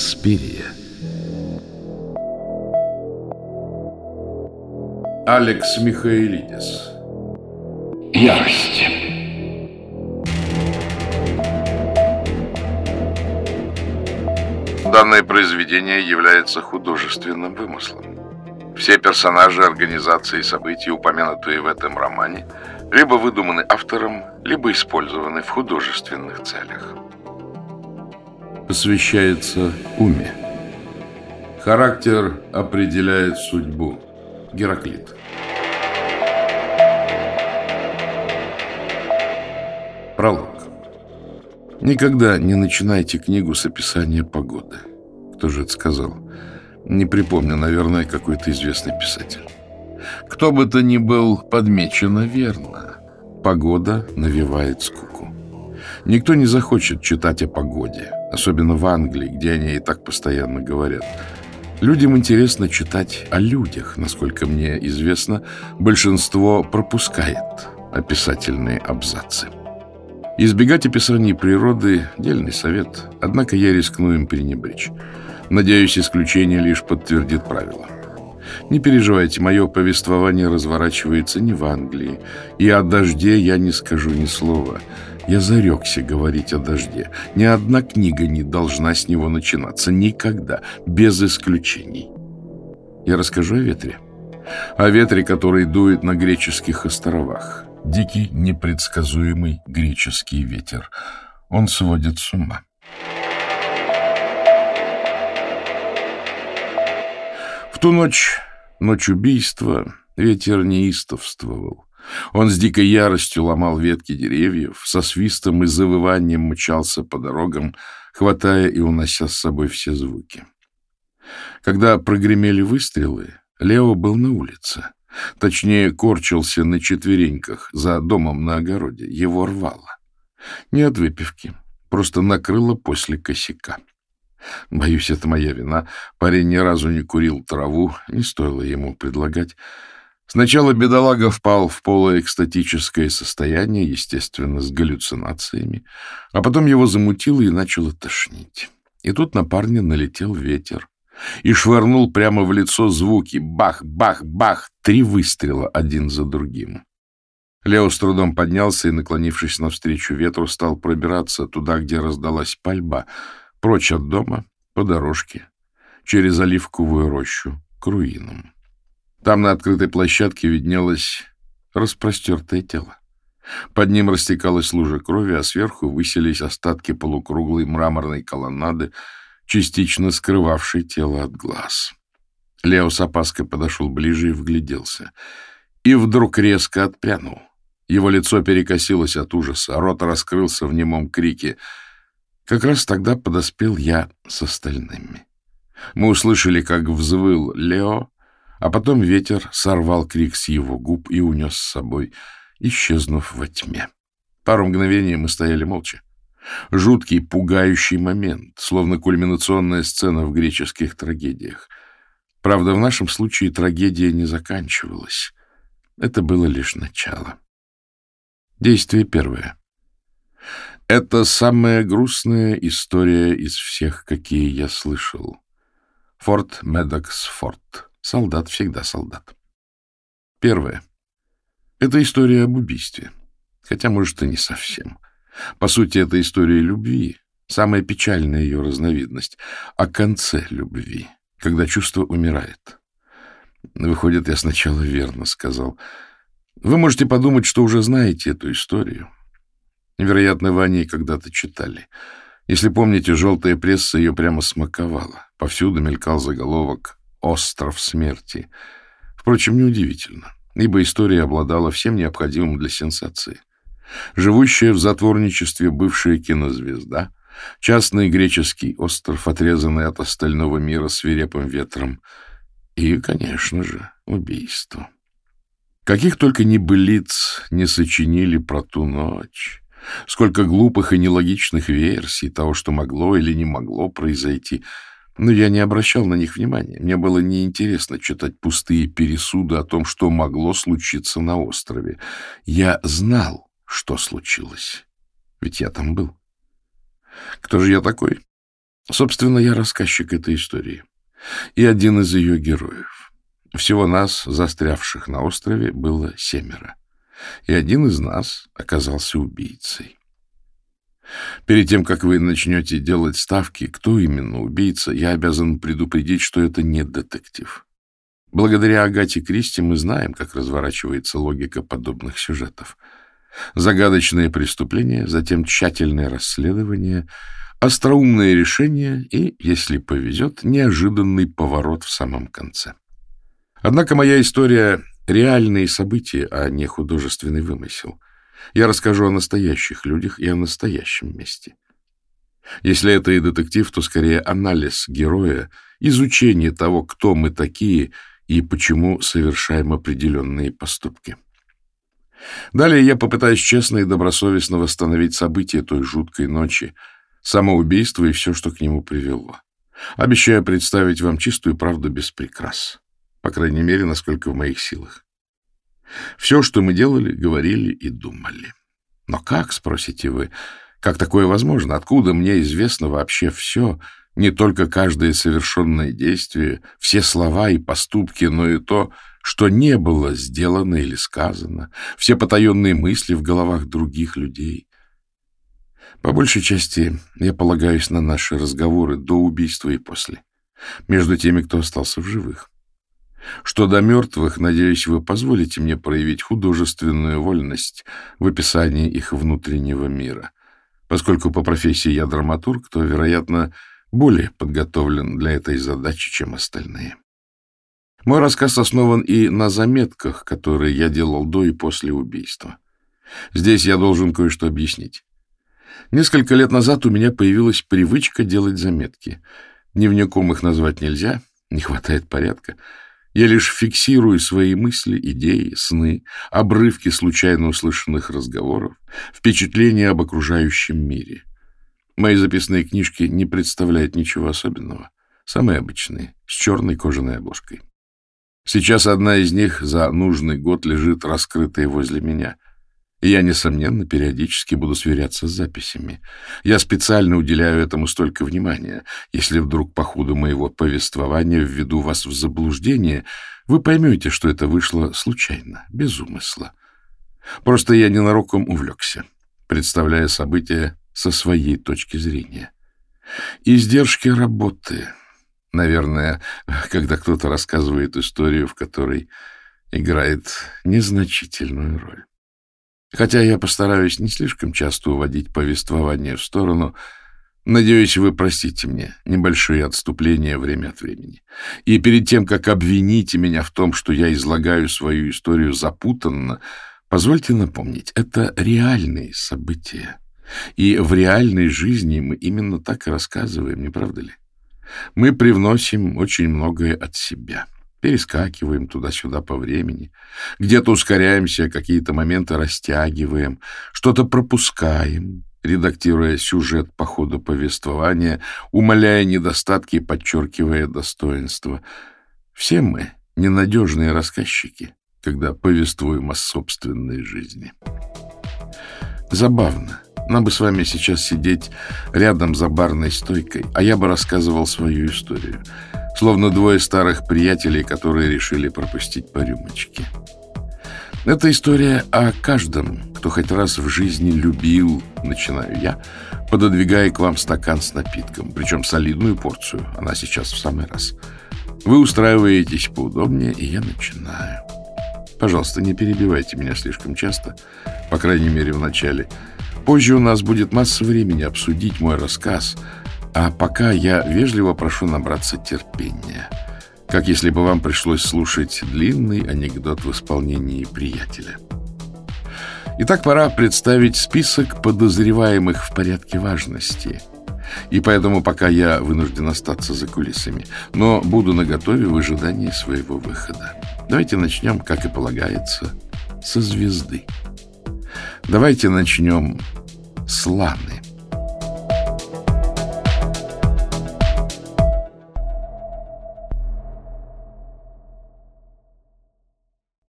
Инспирия. Алекс Михаилидис. Ярость. Данное произведение является художественным вымыслом. Все персонажи, организации и события, упомянутые в этом романе, либо выдуманы автором, либо использованы в художественных целях. Посвящается уме. Характер определяет судьбу. Гераклит. Пролог. Никогда не начинайте книгу с описания погоды. Кто же это сказал? Не припомню, наверное, какой-то известный писатель. Кто бы то ни был, подмечено верно. Погода навевает скуку. Никто не захочет читать о погоде, особенно в Англии, где они и так постоянно говорят. Людям интересно читать о людях. Насколько мне известно, большинство пропускает описательные абзацы. Избегать описаний природы – дельный совет, однако я рискну им пренебречь. Надеюсь, исключение лишь подтвердит правило. Не переживайте, мое повествование разворачивается не в Англии, и о дожде я не скажу ни слова. Я зарекся говорить о дожде. Ни одна книга не должна с него начинаться. Никогда. Без исключений. Я расскажу о ветре. О ветре, который дует на греческих островах. Дикий, непредсказуемый греческий ветер. Он сводит с ума. Ту ночь, ночь убийства, ветер неистовствовал. Он с дикой яростью ломал ветки деревьев, со свистом и завыванием мчался по дорогам, хватая и унося с собой все звуки. Когда прогремели выстрелы, Лео был на улице. Точнее, корчился на четвереньках за домом на огороде. Его рвало. Не от выпивки, просто накрыло после косяка. Боюсь, это моя вина. Парень ни разу не курил траву, не стоило ему предлагать. Сначала бедолага впал в полуэкстатическое состояние, естественно, с галлюцинациями, а потом его замутило и начало тошнить. И тут на парня налетел ветер и швырнул прямо в лицо звуки «бах, бах, бах» три выстрела один за другим. Лео с трудом поднялся и, наклонившись навстречу ветру, стал пробираться туда, где раздалась пальба, прочь от дома, по дорожке, через оливковую рощу, к руинам. Там на открытой площадке виднелось распростертое тело. Под ним растекалась лужа крови, а сверху высились остатки полукруглой мраморной колоннады, частично скрывавшей тело от глаз. Лео с опаской подошел ближе и вгляделся. И вдруг резко отпрянул. Его лицо перекосилось от ужаса, рот раскрылся в немом крике. Как раз тогда подоспел я с остальными. Мы услышали, как взвыл Лео, а потом ветер сорвал крик с его губ и унес с собой, исчезнув во тьме. Пару мгновений мы стояли молча. Жуткий, пугающий момент, словно кульминационная сцена в греческих трагедиях. Правда, в нашем случае трагедия не заканчивалась. Это было лишь начало. Действие первое. Это самая грустная история из всех, какие я слышал. Форт Медокс Форт. Солдат всегда солдат. Первое. Это история об убийстве. Хотя, может, и не совсем. По сути, это история любви, самая печальная ее разновидность, о конце любви, когда чувство умирает. Выходит, я сначала верно сказал. Вы можете подумать, что уже знаете эту историю. Вероятно, вы о ней когда-то читали. Если помните, желтая пресса ее прямо смаковала. Повсюду мелькал заголовок «Остров смерти». Впрочем, неудивительно, ибо история обладала всем необходимым для сенсации. Живущая в затворничестве бывшая кинозвезда, частный греческий остров, отрезанный от остального мира свирепым ветром, и, конечно же, убийство. Каких только небылиц не сочинили про ту ночь. Сколько глупых и нелогичных версий того, что могло или не могло произойти — но я не обращал на них внимания. Мне было неинтересно читать пустые пересуды о том, что могло случиться на острове. Я знал, что случилось. Ведь я там был. Кто же я такой? Собственно, я рассказчик этой истории и один из ее героев. Всего нас, застрявших на острове, было семеро, и один из нас оказался убийцей. Перед тем, как вы начнете делать ставки, кто именно убийца, я обязан предупредить, что это не детектив. Благодаря Агате Кристи мы знаем, как разворачивается логика подобных сюжетов. Загадочные преступления, затем тщательное расследование, остроумное решение и, если повезет, неожиданный поворот в самом конце. Однако моя история — реальные события, а не художественный вымысел — я расскажу о настоящих людях и о настоящем месте. Если это и детектив, то скорее анализ героя, изучение того, кто мы такие и почему совершаем определенные поступки. Далее я попытаюсь честно и добросовестно восстановить события той жуткой ночи, самоубийство и все, что к нему привело. Обещаю представить вам чистую правду без прикрас, по крайней мере, насколько в моих силах. Все, что мы делали, говорили и думали. Но как, спросите вы, как такое возможно? Откуда мне известно вообще все, не только каждое совершенное действие, все слова и поступки, но и то, что не было сделано или сказано, все потаенные мысли в головах других людей? По большей части я полагаюсь на наши разговоры до убийства и после, между теми, кто остался в живых. Что до мертвых, надеюсь, вы позволите мне проявить художественную вольность в описании их внутреннего мира. Поскольку по профессии я драматург, то, вероятно, более подготовлен для этой задачи, чем остальные. Мой рассказ основан и на заметках, которые я делал до и после убийства. Здесь я должен кое-что объяснить. Несколько лет назад у меня появилась привычка делать заметки. Дневником их назвать нельзя, не хватает порядка. Я лишь фиксирую свои мысли, идеи, сны, обрывки случайно услышанных разговоров, впечатления об окружающем мире. Мои записные книжки не представляют ничего особенного. Самые обычные, с черной кожаной обложкой. Сейчас одна из них за нужный год лежит раскрытая возле меня — я, несомненно, периодически буду сверяться с записями. Я специально уделяю этому столько внимания. Если вдруг по ходу моего повествования введу вас в заблуждение, вы поймете, что это вышло случайно, без умысла. Просто я ненароком увлекся, представляя события со своей точки зрения. Издержки работы. Наверное, когда кто-то рассказывает историю, в которой играет незначительную роль. Хотя я постараюсь не слишком часто уводить повествование в сторону, надеюсь, вы простите мне небольшие отступления время от времени. И перед тем, как обвините меня в том, что я излагаю свою историю запутанно, позвольте напомнить, это реальные события. И в реальной жизни мы именно так и рассказываем, не правда ли? Мы привносим очень многое от себя — Перескакиваем туда-сюда по времени. Где-то ускоряемся, какие-то моменты растягиваем, что-то пропускаем, редактируя сюжет по ходу повествования, умаляя недостатки и подчеркивая достоинства. Все мы ненадежные рассказчики, когда повествуем о собственной жизни. Забавно. Нам бы с вами сейчас сидеть рядом за барной стойкой, а я бы рассказывал свою историю — словно двое старых приятелей, которые решили пропустить по рюмочке. Это история о каждом, кто хоть раз в жизни любил, начинаю я, пододвигая к вам стакан с напитком, причем солидную порцию, она сейчас в самый раз. Вы устраиваетесь поудобнее, и я начинаю. Пожалуйста, не перебивайте меня слишком часто, по крайней мере, в начале. Позже у нас будет масса времени обсудить мой рассказ — а пока я вежливо прошу набраться терпения, как если бы вам пришлось слушать длинный анекдот в исполнении приятеля. Итак, пора представить список подозреваемых в порядке важности. И поэтому пока я вынужден остаться за кулисами, но буду наготове в ожидании своего выхода. Давайте начнем, как и полагается, со звезды. Давайте начнем с Ланы.